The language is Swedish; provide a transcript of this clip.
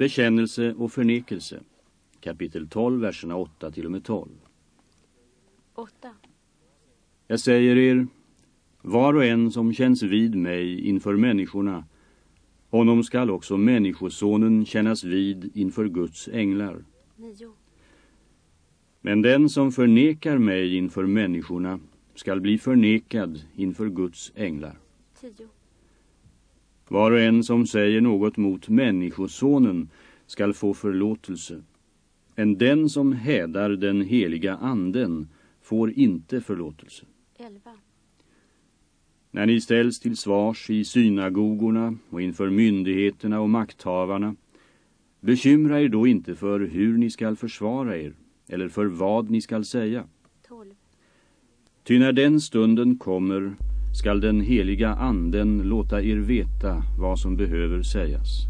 Bekännelse och förnekelse. Kapitel 12, verserna 8 till och med 12. 8. Jag säger er, var och en som känns vid mig inför människorna, honom skall också människosonen kännas vid inför Guds änglar. 9. Men den som förnekar mig inför människorna skall bli förnekad inför Guds änglar. 10. Var och en som säger något mot människosonen skall få förlåtelse. En den som hädar den heliga anden får inte förlåtelse. 11. När ni ställs till svars i synagogorna och inför myndigheterna och makthavarna, bekymra er då inte för hur ni skall försvara er eller för vad ni skall säga. 12. Ty när den stunden kommer skall den heliga anden låta er veta vad som behöver sägas.